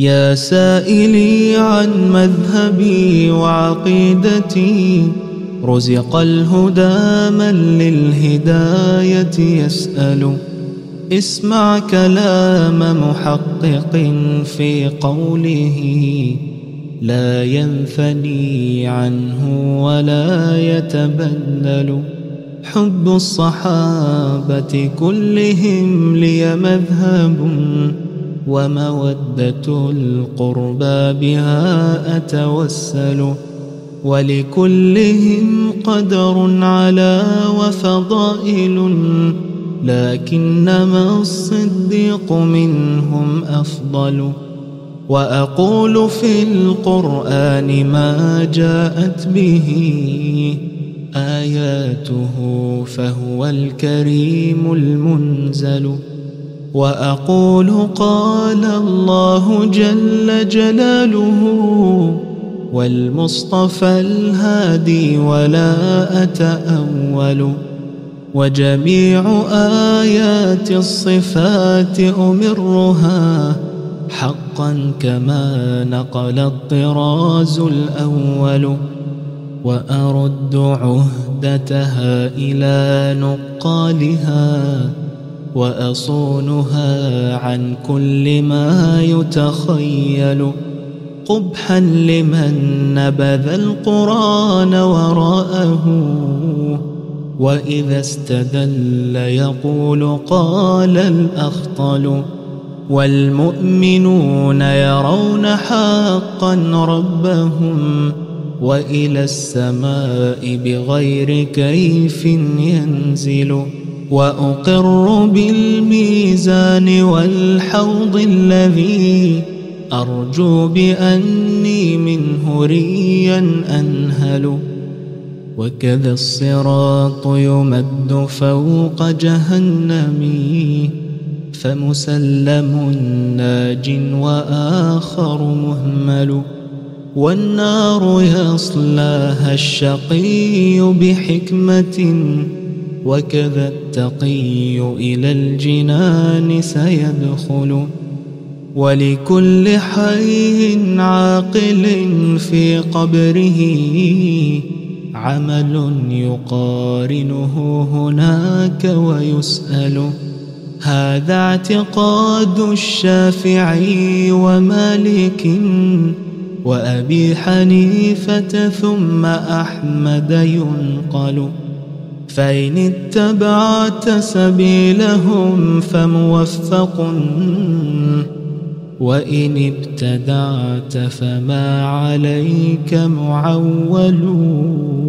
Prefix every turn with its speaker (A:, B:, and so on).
A: يا سائلي عن مذهبي وعقيدتي رزق الهدى من للهداية يسأل. اسمع كلام محقق في قوله لا ينثني عنه ولا يتبدل حب الصحابة كلهم لي مذهب. ومودة القربى بها أتوسل ولكلهم قدر على وفضائل لكنما الصديق منهم أفضل؟ وأقول في القرآن ما جاءت به آياته فهو الكريم المنزل. وأقول قال الله جل جلاله والمصطفى الهادي ولا أتأول وجميع آيات الصفات أمرها حقا كما نقل الطراز الأول وأرد عهدتها إلى نقالها. وأصونها عن كل ما يتخيل قبحا لمن نبذ القرآن وراءه وإذا استدل يقول قال الأخطل والمؤمنون يرون حقا ربهم وإلى السماء بغير كيف ينزل وأقر بالميزان والحوض الذي أرجو بأني منه ريا أنهل. وكذا الصراط يمد فوق جهنم فمسلم ناج وآخر مهمل. والنار يصلاها الشقي بحكمة وكذا التقي إلى الجنان سيدخل ولكل حي عاقل في قبره عمل يقارنه هناك ويسأل هذا اعتقاد الشافعي ومالك وأبي حنيفة ثم أحمد ينقل فإن اتبعت سبيلهم فموفق وإن ابتدعت فما عليك معولون.